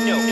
Flip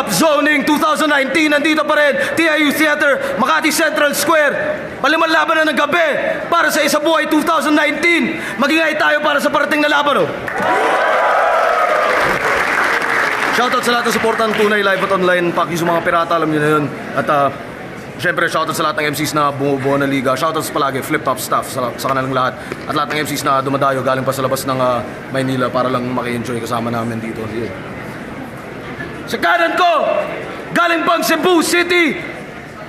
Top Zoning 2019, nandito pa rin, TIU Theater, Makati Central Square. Paliman laban na ng gabi para sa Isa Buhay 2019. Magingay tayo para sa parating na laban. Oh. Shoutout sa lahat ng supportan tunay live at online. Paki sa mga pirata, alam niyo na yun. At uh, syempre shoutout sa lahat ng MCs na bumubuo ng liga. Shoutout sa palagi, flip top staff sa, sa kanilang lahat. At lahat ng MCs na dumadayo galing pa sa labas ng uh, Maynila para lang maki-enjoy kasama namin dito. Yun. Sa kanan ko, galing pang Cebu City,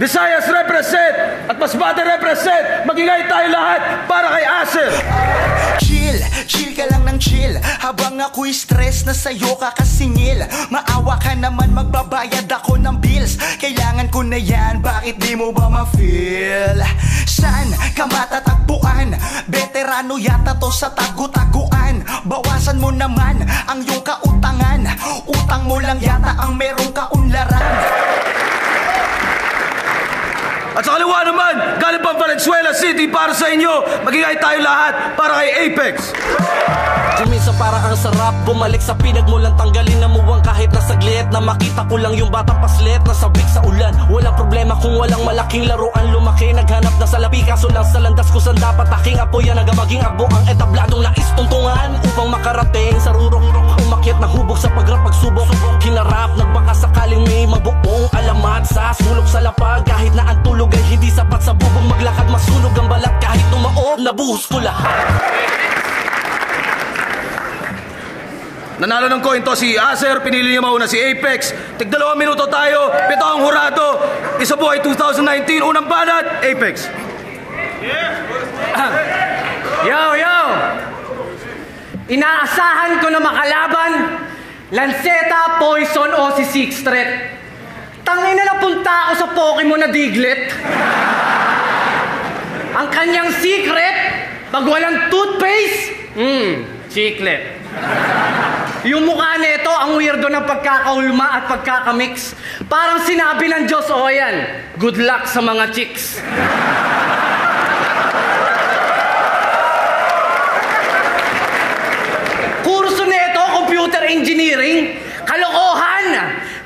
Visayas represent at Masbate represent. Magingay tayo lahat para kay Acer. Chill, chill ka lang ng chill Habang ako'y stress na sa'yo kakasingil Maawa ka naman magbabayad ako ng bills Kailangan ko na yan, bakit di mo ba ma-feel? Saan ka matatagpuan? Veterano yata to sa tagu-taguan. Bawasan mo naman ang iyong kautangan. Utang mo lang yata ang merong kaunlaran At sa kaliwa naman, galing pang Valenzuela City para sa inyo. Magingay tayo lahat para kay Apex. Kumisa para ang sarap Bumalik sa pinagmulan Tanggalin na muwang kahit na saglit Na makita ko lang yung batang paslit Nasabik sa ulan Walang problema kung walang malaking laruan Lumaki Naghanap na sa labi Kaso lang sa landas ko San dapat aking apoy Yan ang maging abo Ang etabladong nais tuntungan Upang makarating sa rurok Umakyat na hubog sa pagrap pagsubok Kinarap Nagbaka sakaling may mabuong alamat Sa sulok sa lapag Kahit na ang tulog ay hindi sapat sa bubong Maglakad masunog ang balat Kahit tumaob Nabuhos ko lahat Nanalo ng coin to si Acer, pinili niya mauna si Apex. Tigdalawang minuto tayo, pito ang hurado. Isa buhay 2019, unang banat, Apex. Yo, yo! Inaasahan ko na makalaban Lanceta, Poison o si Six Threat. Tangin na napunta ako sa Pokemon na Diglett. Ang kanyang secret, pag walang toothpaste, hmm, chiclet. Yung mukha nito, ang weirdo ng pagkakaulma at pagkakamix. Parang sinabi ng Diyos, o yan, good luck sa mga chicks. Kurso nito, computer engineering. Kalokohan!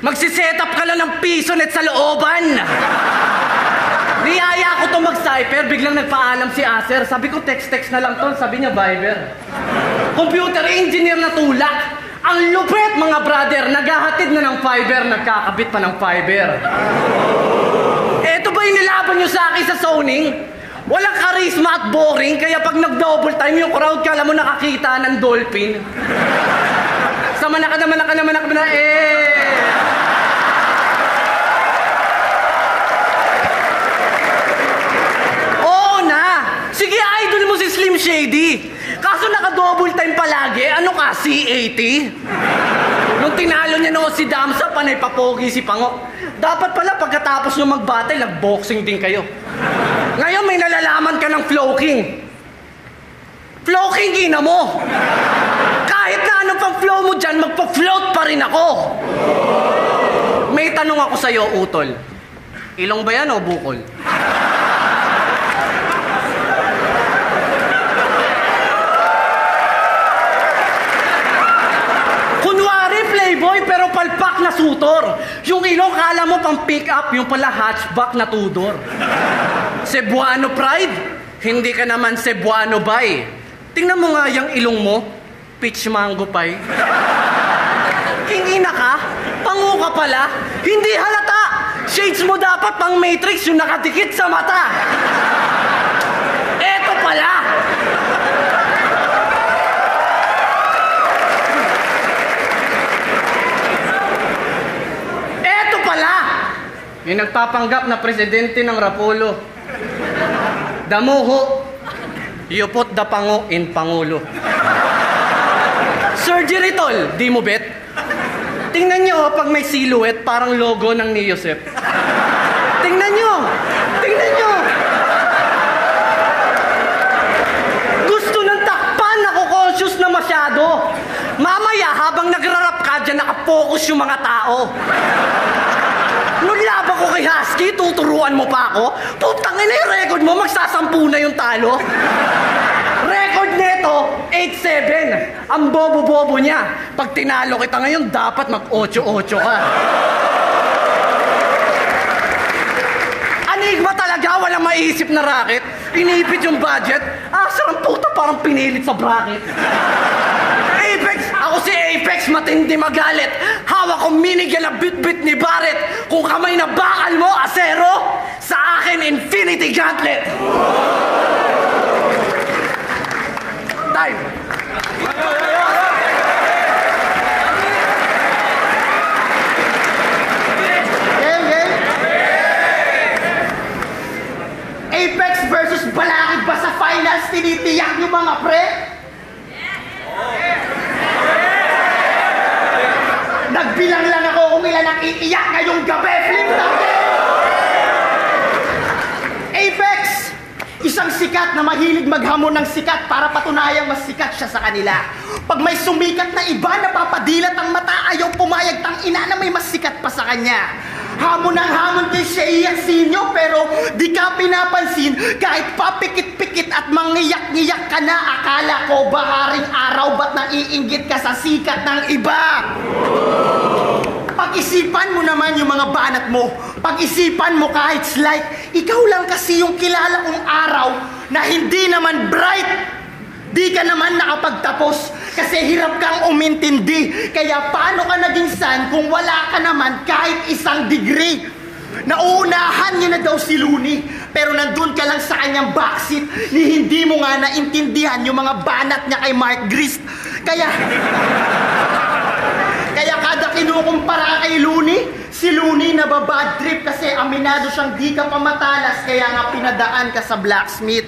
Magsiset up ka lang ng pisonet sa looban. Niyaya ko to mag-cypher, biglang nagpaalam si Acer. Sabi ko, text-text na lang to. Sabi niya, Viber. Computer engineer na tulak. Ang lupit, mga brother. Naghahatid na ng fiber, nagkakabit pa ng fiber. Eto ba yung nilaban nyo sa akin sa zoning? Walang charisma at boring, kaya pag nag-double time yung crowd, kala mo nakakita ng dolphin. Sama na ka naman, na ka naman, na naman, eh! Oo na! Sige, idol mo si Slim Shady. Kaso naka-double time palagi, ano ka, C80? Nung tinalo niya noon si Damsa, panay papogi si Pango. Dapat pala pagkatapos nyo mag-battle, nag-boxing din kayo. Ngayon may nalalaman ka ng flow king. Flow king ina mo! Kahit na ano pang flow mo dyan, magpa-float pa rin ako! May tanong ako sa'yo, Utol. Ilong ba yan o bukol? Sutor. Yung ilong, kala mo pang pick up, yung pala hatchback na tudor. Cebuano pride? Hindi ka naman Cebuano bay. Tingnan mo nga yung ilong mo, peach mango pie. Kingina ka? Pangu ka pala? Hindi halata! Shades mo dapat pang matrix yung nakadikit sa mata. Eto pala! May nagpapanggap na presidente ng Rapolo. Damuho. You put the pango in Pangulo. Surgery tol, di mo bet? Tingnan nyo, pag may silhouette, parang logo ng ni Yosef. Tingnan nyo! Tingnan nyo! Gusto ng takpan, ako conscious na masyado. Mamaya, habang nagrarap ka dyan, nakapokus yung mga tao. Nung laban ko kay Husky, tuturuan mo pa ako? Putang ina yung record mo, magsasampu na yung talo. Record nito, 8-7. Ang bobo-bobo niya. Pag tinalo kita ngayon, dapat mag-8-8 ka. Anigma talaga, walang maisip na racket. Inipit yung budget. Ah, sarang puta, parang pinilit sa bracket. Apex, matindi magalit. Hawak ko minigyan na bit-bit ni Barret. Kung kamay na bakal mo, asero, sa akin, Infinity Gauntlet. Time. Game, game. Apex versus Balakid ba sa finals tinitiyak yung mga pre? Nagbilang lang ako kung ilan ang iiyak ngayong gabi. Flip! Apex! Isang sikat na mahilig maghamon ng sikat para patunayang mas sikat siya sa kanila. Pag may sumikat na iba, napapadilat ang mata, ayaw pumayag tang ina na may mas sikat pa sa kanya. Hamon ng hamon kay Shea Sinyo pero di ka pinapansin kahit papikit-pikit at mangiyak-ngiyak ka na akala ko ba haring araw ba't naiinggit ka sa sikat ng iba? Pag-isipan mo naman yung mga banat mo. Pag-isipan mo kahit slight. Ikaw lang kasi yung kilala kong araw na hindi naman bright. Di ka naman nakapagtapos kasi hirap kang umintindi. Kaya paano ka naging san kung wala ka naman kahit isang degree? Nauunahan niya na daw si Looney, pero nandun ka lang sa kanyang backseat ni hindi mo nga naintindihan yung mga banat niya kay Mark Grist. Kaya, kaya kada kinukumpara kay Looney, si Looney nababad trip kasi aminado siyang di ka pa matalas kaya nga pinadaan ka sa blacksmith.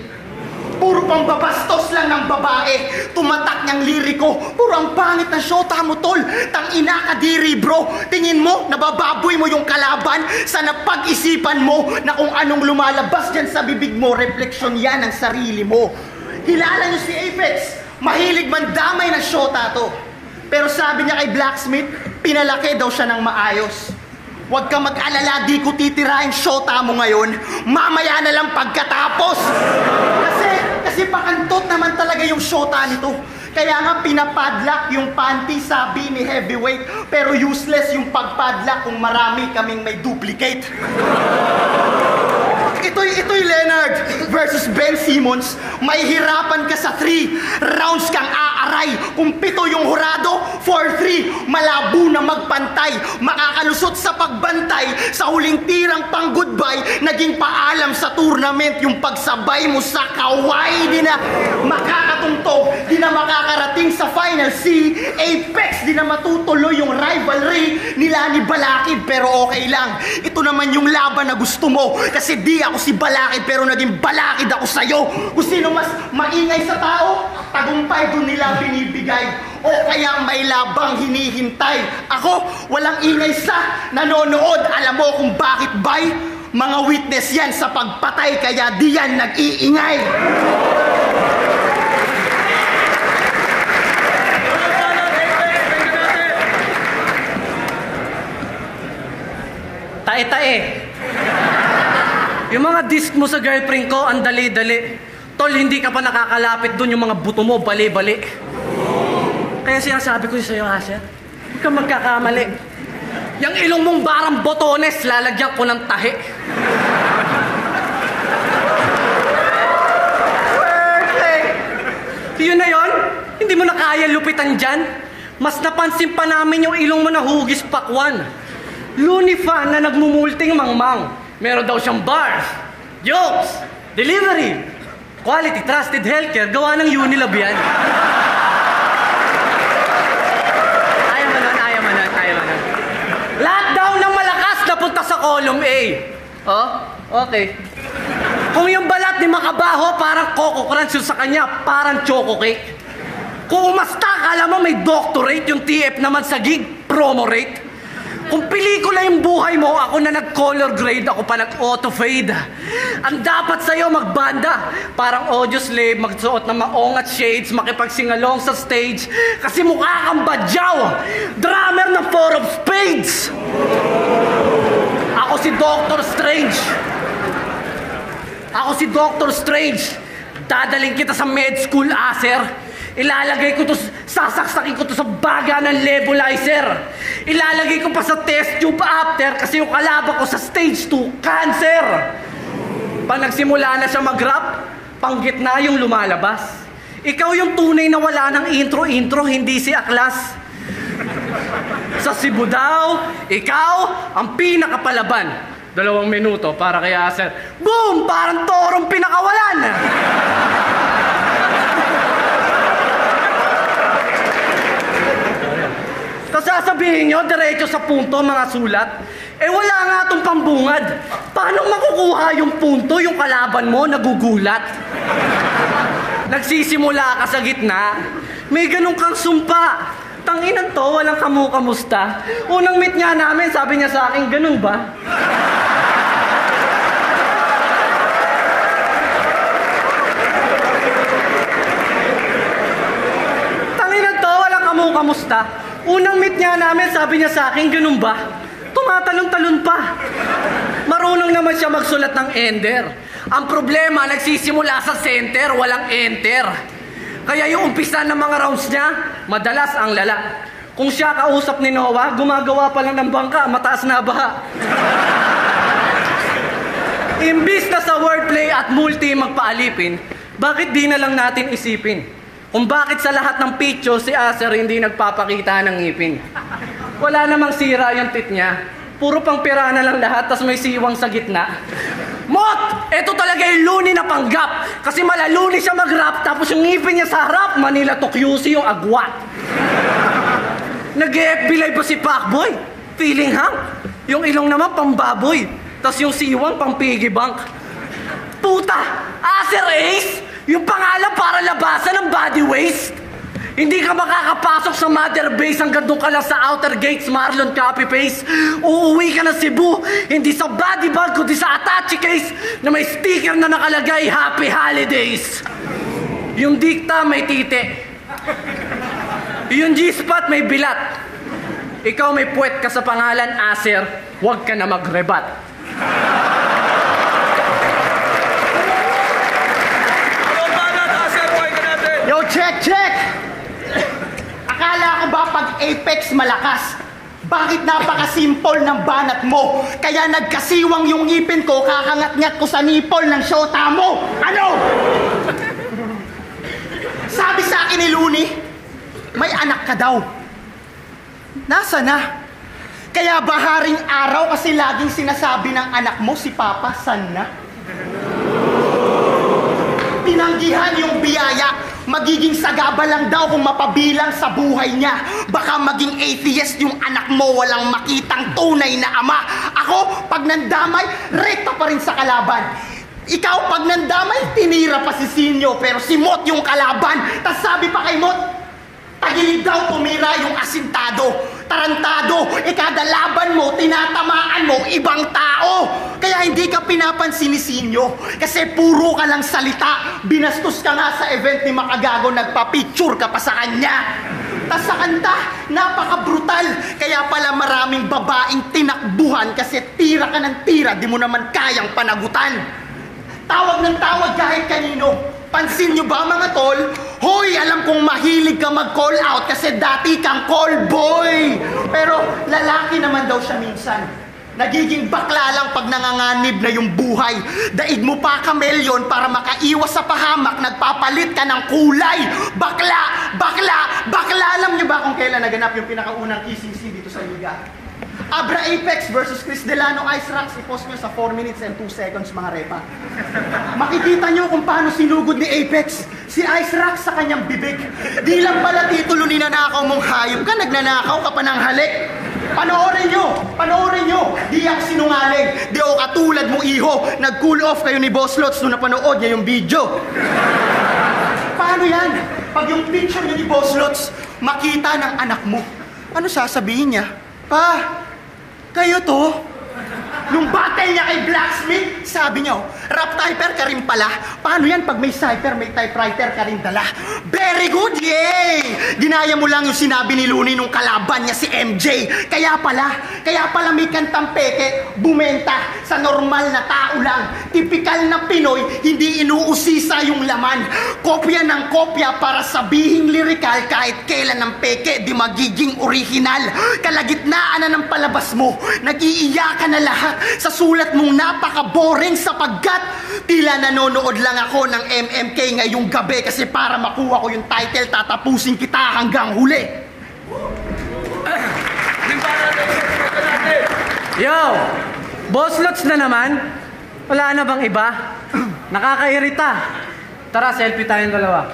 Puro pang babastos lang ng babae. Tumatak niyang liriko. Puro ang pangit ng shota mo, tol. Tang ina ka diri, bro. Tingin mo, nabababoy mo yung kalaban sa napag-isipan mo na kung anong lumalabas dyan sa bibig mo, refleksyon yan ng sarili mo. Kilala niyo si Apex. Mahilig man damay ng shota to. Pero sabi niya kay Blacksmith, pinalaki daw siya ng maayos. Huwag ka mag-alala, di ko titirahin shota mo ngayon. Mamaya na lang pagkatapos. Kasi, kasi pakantot naman talaga yung shota nito. Kaya nga pinapadlock yung panty sabi ni Heavyweight pero useless yung pagpadlock kung marami kaming may duplicate. Ito'y, ito'y Leonard versus Ben Simmons. May hirapan ka sa 3. Rounds kang aaray. Kung pito yung hurado, 4-3. Malabo na magpantay. Makakalusot sa pagbantay. Sa huling tirang pang goodbye, naging paalam sa tournament yung pagsabay mo sa kaway. Di na makakatungtog. Di na makakarating sa final si Apex. Di na matutuloy yung rivalry nila ni Balakid. Pero okay lang. Ito naman yung laban na gusto mo. Kasi di ako si Balakid pero naging Balakid ako sa'yo. Kung sino mas maingay sa tao, tagumpay doon nila binibigay. O kaya may labang hinihintay. Ako, walang ingay sa nanonood. Alam mo kung bakit bay? Mga witness yan sa pagpatay kaya di yan nag-iingay. Tae-tae. Yung mga disc mo sa girlfriend ko, ang dali-dali. Tol, hindi ka pa nakakalapit doon yung mga buto mo, bali-bali. Kaya sinasabi ko sa'yo, Asher, huwag kang magkakamali. Yung ilong mong barang botones, lalagyan ko ng tahi. Perfect! Yun na yon? Hindi mo na kaya lupitan dyan? Mas napansin pa namin yung ilong mo na hugis pakwan. Looney fan na nagmumulting mangmang. Meron daw siyang bars, jokes, delivery, quality, trusted healthcare. Gawa ng Unilab yan. Ayaw mo nun, ayaw mo nun, ayaw mo nun. Lahat daw ng malakas na punta Pupunta sa column A. Oh, okay. Kung yung balat ni Makabaho parang Coco Crunch yung sa kanya, parang choco cake. Kung umasta, kala mo may doctorate, yung TF naman sa gig, promo rate. Kung pelikula yung buhay mo, ako na nag-color grade, ako pa nag-auto fade. Ang dapat sa'yo magbanda, parang audio slave, magsuot ng maong at shades, makipagsingalong sa stage, kasi mukha kang badyaw, drummer ng Four of Spades. Si Doctor Strange. Ako si Doctor Strange. Dadaling kita sa med school, aser. Ilalagay ko to, sasaksakin ko to sa baga ng nebulizer. Ilalagay ko pa sa test tube after kasi yung kalaban ko sa stage 2, cancer. Pag nagsimula na siya mag-rap, panggit na yung lumalabas. Ikaw yung tunay na wala ng intro-intro, hindi si Aklas. Sa Cebu daw, ikaw ang pinakapalaban. Dalawang minuto para kay Aser. Boom! Parang torong pinakawalan! Tapos sasabihin nyo, diretso sa punto, mga sulat. Eh wala nga itong pambungad. Paano makukuha yung punto, yung kalaban mo, nagugulat? Nagsisimula ka sa gitna, may ganun kang sumpa. Tanginan to, walang kamu-kamusta. Unang meet nga namin, sabi niya sa akin, ganun ba? Tanginan to, walang kamu-kamusta. Unang meet niya namin, sabi niya sa akin, ganun ba? Tumatalon-talon pa. Marunong naman siya magsulat ng ender. Ang problema, nagsisimula sa center, walang enter. Kaya yung umpisa ng mga rounds niya, madalas ang lala. Kung siya kausap ni Noah, gumagawa pa lang ng bangka, mataas na baha. Imbis na sa wordplay at multi magpaalipin, bakit di na lang natin isipin? Kung bakit sa lahat ng picture si Acer hindi nagpapakita ng ngipin. Wala namang sira yung tit niya. Puro pang pira na lang lahat, tas may siwang sa gitna. Mot! Ito talaga yung luni na panggap. Kasi malaluni siya mag-rap, tapos yung ngipin niya sa harap, Manila to QC yung agwat. Nag-FB live pa si Pacboy. Feeling hang. Yung ilong naman pambaboy. Tapos yung siwang pang piggy bank. Puta! Acer Ace! Yung pangalan para labasan ng body waste. Hindi ka makakapasok sa mother base hanggang doon ka lang sa outer gates, Marlon copy paste. Uuwi ka ng Cebu, hindi sa body bag, kundi sa attache case na may sticker na nakalagay, Happy Holidays. Yung dikta may tite. Yung G-spot may bilat. Ikaw may puwet ka sa pangalan, Acer, huwag ka na magrebat. Yo, check, check! Akala ko ba pag Apex malakas? Bakit napaka-simple ng banat mo? Kaya nagkasiwang yung ngipin ko, kakangat-ngat ko sa nipol ng syota mo! Ano? Sabi sa akin ni Looney, may anak ka daw. Nasa na? Kaya baharing araw kasi laging sinasabi ng anak mo si Papa, san na? tinanggihan yung biyaya. Magiging sagaba lang daw kung mapabilang sa buhay niya. Baka maging atheist yung anak mo walang makitang tunay na ama. Ako, pag nandamay, rekta pa rin sa kalaban. Ikaw, pag nandamay, tinira pa si Sinyo, pero si Mot yung kalaban. Tapos sabi pa kay Mot, tagilid daw tumira yung asintado. Tarantado, ikada laban mo, tinatamaan mo, ibang tao. Kaya hindi ka pinapansin ni Sinyo. Kasi puro ka lang salita. Binastos ka nga sa event ni Makagago, nagpa-picture ka pa sa kanya. Tas sa kanta, napaka-brutal. Kaya pala maraming babaeng tinakbuhan kasi tira ka ng tira, di mo naman kayang panagutan. Tawag ng tawag kahit kanino. Pansin nyo ba mga tol? Hoy, alam kong mahilig ka mag-call out kasi dati kang call boy. Pero lalaki naman daw siya minsan. Nagiging bakla lang pag nanganganib na yung buhay. Daig mo pa kamelyon para makaiwas sa pahamak, nagpapalit ka ng kulay. Bakla! Bakla! Bakla! Alam niyo ba kung kailan naganap yung pinakaunang kissing scene dito sa Liga? Abra Apex versus Chris Delano Ice Rocks. I-post nyo sa 4 minutes and 2 seconds mga repa. Makikita nyo kung paano sinugod ni Apex si Ice Rocks sa kanyang bibig. Di lang pala titulo ni nanakaw mong hayop ka, nagnanakaw ka pa ng halik. Panoorin nyo! Panoorin nyo! Di ako sinungaling. Di ako katulad mo, iho. Nag-cool off kayo ni Boss Lots nung napanood niya yung video. Paano yan? Pag yung picture niya ni Boss Lots, makita ng anak mo, ano sasabihin niya? Pa, kayo to? Nung battle niya kay Blacksmith, sabi niya, oh, rap typer ka rin pala. Paano yan pag may cipher, may typewriter ka rin dala? Very good, yay! Ginaya mo lang yung sinabi ni Looney nung kalaban niya si MJ. Kaya pala, kaya pala may kantang peke, bumenta sa normal na tao lang. Tipikal na Pinoy, hindi inuusisa yung laman. Kopya ng kopya para sabihing lirikal kahit kailan ng peke, di magiging original. Kalagitnaan na ng palabas mo, nag-iiyakan na lahat sa sulat mong napaka-boring sapagkat tila nanonood lang ako ng MMK ngayong gabi kasi para makuha ko yung title, tatapusin kita hanggang huli. Yo! Boss Lots na naman? Wala na bang iba? Nakakairita. Tara, selfie tayong dalawa.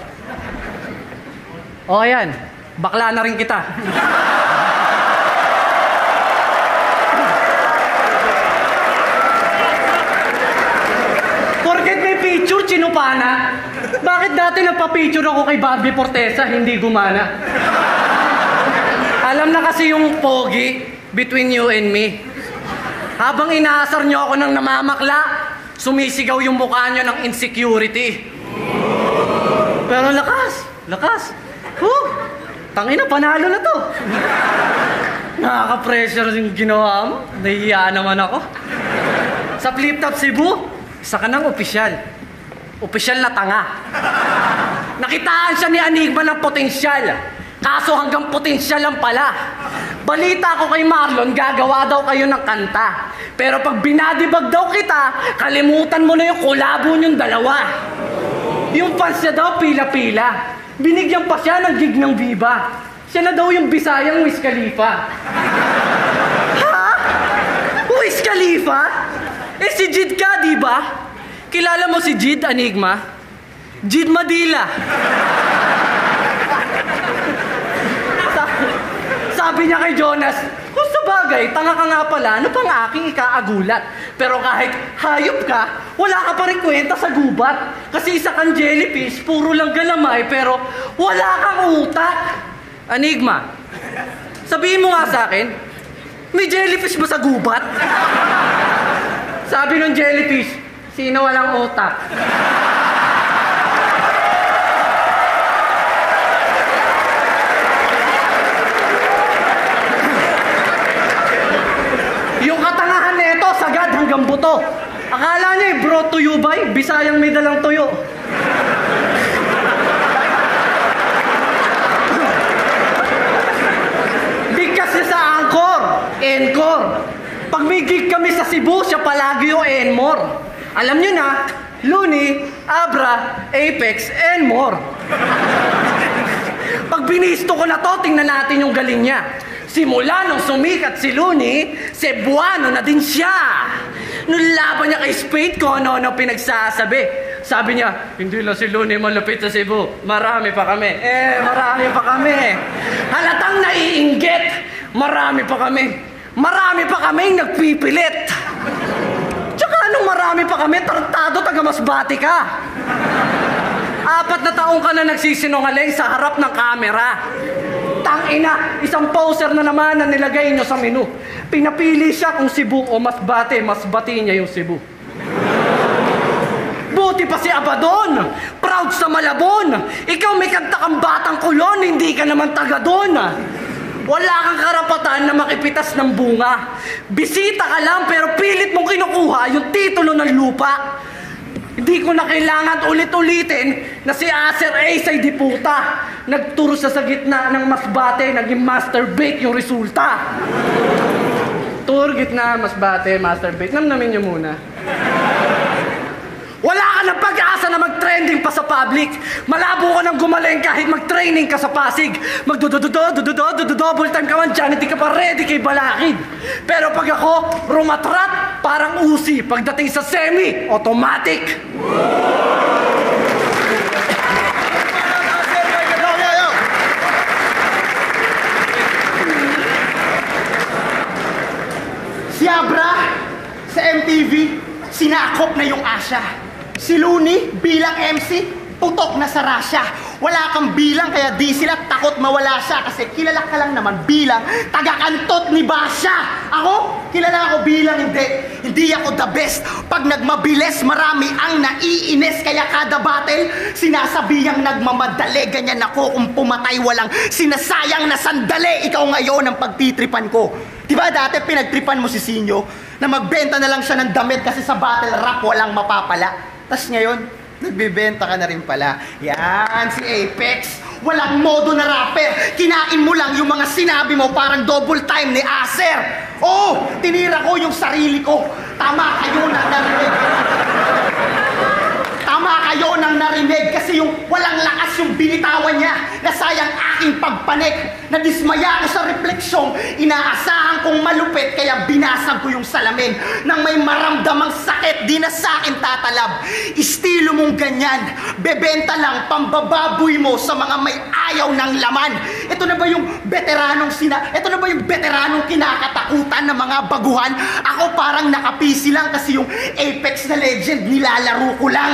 O yan, bakla na rin kita. Porket may picture, chinupana. Bakit dati nagpa-picture ako kay Barbie Fortesa, hindi gumana? Alam na kasi yung pogi between you and me. Habang inaasar niyo ako ng namamakla, sumisigaw yung mukha niyo ng insecurity. Pero lakas, lakas. Huh, tangina, panalo na to. Nakaka-pressure yung ginawa mo. Nahihiya naman ako. Sa Flip Top Cebu, isa ka ng opisyal. Opisyal na tanga. Nakitaan siya ni Enigma ng potensyal. Kaso hanggang potensyal lang pala. Balita ko kay Marlon, gagawa daw kayo ng kanta. Pero pag binadibag daw kita, kalimutan mo na yung kolabo niyong dalawa. Yung fans niya daw pila-pila. Binigyan pa siya ng gig ng Viva. Siya na daw yung Bisayang Wiz Khalifa. ha? Wiz Khalifa? Eh si Jid ka, di ba? Kilala mo si Jid Enigma? Jid Madila. Sa- sabi niya kay Jonas, kung sa bagay, tanga ka nga pala, ano pang aking ikaagulat? Pero kahit hayop ka, wala ka pa rin kwenta sa gubat. Kasi isa kang jellyfish, puro lang galamay, pero wala kang utak. Enigma, sabihin mo nga sa akin, may jellyfish ba sa gubat? Sabi ng jellyfish, sino walang utak? Yung katangahan nito, sagad hanggang buto. Akala niya, eh, brought to you by Bisayang may dalang tuyo. Bigkas niya sa Angkor, Encore. Pag may gig kami sa Cebu, siya palagi yung Enmore. Alam niyo na, Looney, Abra, Apex, and more. Pag binisto ko na to, tingnan natin yung galing niya. Simula nung sumikat si Looney, Cebuano na din siya. Nung laban niya kay Spade ko, ano-ano pinagsasabi. Sabi niya, hindi lang si Looney malupit sa Cebu. Marami pa kami. Eh, marami pa kami. Halatang naiinggit. Marami pa kami. Marami pa kaming nagpipilit. Marami pa kami, tartado taga masbati ka. Apat na taong ka na nagsisinungaling sa harap ng kamera. Tangina, isang poser na naman na nilagay nyo sa menu. Pinapili siya kung Cebu o Masbate, Masbati niya yung Cebu. Buti pa si Abadon, proud sa Malabon. Ikaw may kanta kang batang kulon, hindi ka naman taga doon. Wala kang karapatan na makipitas ng bunga. Bisita ka lang pero pilit mong kinukuha yung titulo ng lupa. Hindi ko na kailangan ulit-ulitin na si Acer Ace ay diputa. Nagturo siya sa gitna ng masbate, naging masturbate yung resulta. Tour gitna, masbate, masturbate. Namnamin niyo muna na mag-trending pa sa public. Malabo ka nang gumaling kahit mag-training ka sa Pasig. Magdudududo, dududo, double time ka man, Janity ka pa, ready kay Balakid. Pero pag ako, rumatrat, parang usi. Pagdating sa semi, automatic. Si Abra, sa MTV, sinakop na yung Asya. Si Looney bilang MC, putok na sa Russia. Wala kang bilang kaya di sila takot mawala siya kasi kilala ka lang naman bilang taga-kantot ni Basha. Ako, kilala ako bilang hindi. Hindi ako the best. Pag nagmabilis, marami ang naiinis kaya kada battle, sinasabihang nagmamadali. Ganyan ako kung pumatay walang sinasayang na sandali. Ikaw ngayon ang pagtitripan ko. Diba dati pinagtripan mo si Sinyo na magbenta na lang siya ng damit kasi sa battle rap walang mapapala. Tapos ngayon, Nagbibenta ka na rin pala. Yan, si Apex. Walang modo na rapper. Kinain mo lang yung mga sinabi mo parang double time ni Acer. Oo, tinira ko yung sarili ko. Tama kayo na narinig. Tama kayo nang narinig kasi yung walang lakas yung binitawan niya na sayang aking pagpanik. Nadismaya ako sa refleksyong inaasahan kong malupit kaya binasag ko yung salamin. Nang may maramdamang sakit, di na sa akin tatalab. Estilo mong ganyan, bebenta lang pambababoy mo sa mga may ayaw ng laman. Ito na ba yung veteranong sina... Ito na ba yung veteranong kinakatakutan ng mga baguhan? Ako parang nakapisi lang kasi yung Apex na legend nilalaro ko lang.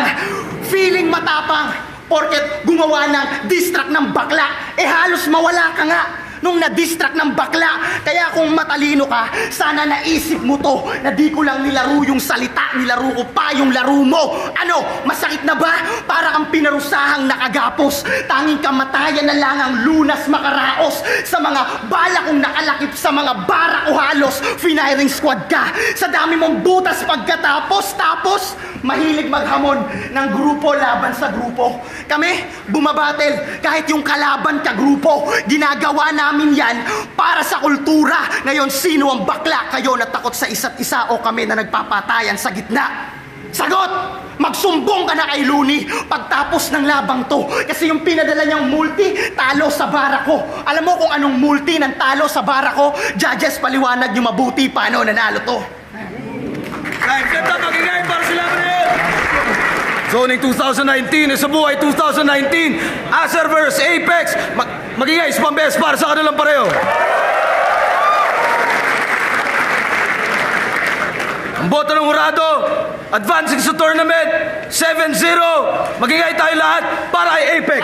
Feeling matapang, porket gumawa ng distract ng bakla, eh halos mawala ka nga nung na-distract ng bakla. Kaya kung matalino ka, sana naisip mo to na di ko lang nilaro yung salita, nilaro ko pa yung laro mo. Ano, masakit na ba? Para kang pinarusahang nakagapos. Tanging kamatayan na lang ang lunas makaraos sa mga bala kong nakalakip sa mga bara o halos. Firing squad ka. Sa dami mong butas pagkatapos, tapos mahilig maghamon ng grupo laban sa grupo. Kami, bumabatel kahit yung kalaban ka grupo. Ginagawa namin yan para sa kultura. Ngayon, sino ang bakla? Kayo na takot sa isa't isa o kami na nagpapatayan sa gitna? Sagot! Magsumbong ka na kay Looney pagtapos ng labang to. Kasi yung pinadala niyang multi, talo sa bara ko. Alam mo kung anong multi ng talo sa bara ko? Judges, paliwanag niyo mabuti paano nanalo to. Guys, ganda magigay para sila yun! Zoning 2019, sa buhay 2019, Acer vs Apex, mag magigay pambes para sa kanilang pareho. Ang boto ng hurado, advancing sa tournament, 7-0, magigay tayo lahat para kay Apex.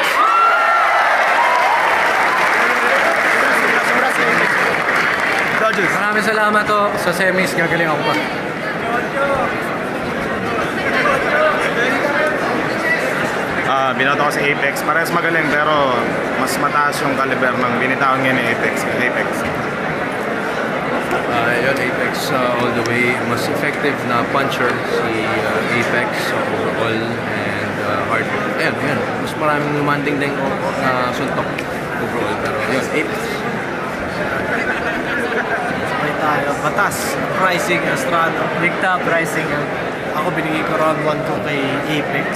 Judges. Maraming salamat to sa semis. Gagaling ako pa. Ah, binoto ko si Apex. Parehas magaling pero mas mataas yung caliber ng binitawan ngayon ni Apex. Apex. Uh, yun, Apex uh, all the way. Mas effective na puncher si uh, Apex overall and uh, hard. Ayun, yun. Mas maraming lumanding din na suntok overall. Pero yun, Apex. Sabay tayo. Batas. Pricing, Astrado. Ligta, pricing. Ako binigay ko round 1 ko kay Apex.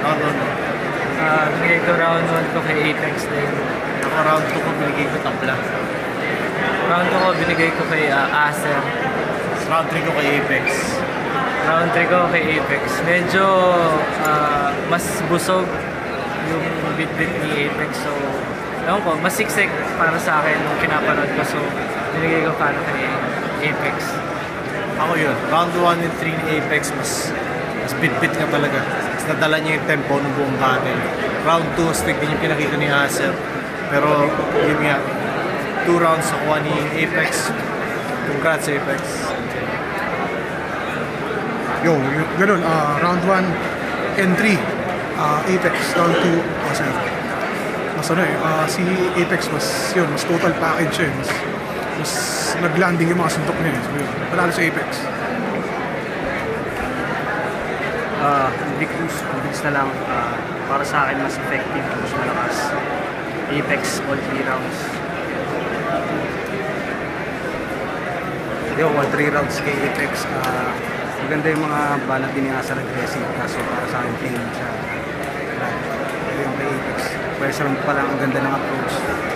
Round 1. Ah, binigay ko round 1 ko kay Apex din. Ako round 2 ko binigay ko Tabla. Round 2 ko binigay ko kay ah, Acer. Round 3 ko kay Apex. Round 3 ko kay Apex. Medyo ah, mas busog yung bit-bit ni Apex. So, ewan ko, mas siksik para sa akin nung pinapanood ko. So, binigay ko para kay Apex. Ako yun. Round 1 and 3 ni Apex mas mas bit-bit nga talaga. Mas nadala niya yung tempo ng buong battle. Round 2, stick din yung pinakita ni Hazel. Pero yun nga, 2 rounds nakuha ni Apex. Congrats Apex. Yo, ganun, ah, round 1 and 3, ah, Apex, round 2, Acer. Mas ano eh, ah, si Apex mas, yun, mas total package siya eh. Mas, mas nag-landing yung mga suntok niya. So yun, panalo sa Apex. Ah, big boost, mabilis na lang. Ah, para sa akin, mas effective, mas malakas. Apex all 3 rounds. Yo, 1-3 rounds kay Apex. Ah, maganda yung mga banat din ni Asar aggressive. Kaso para sa akin, plain siya. Pero yung kay Apex, first round pa lang, ang ganda ng approach.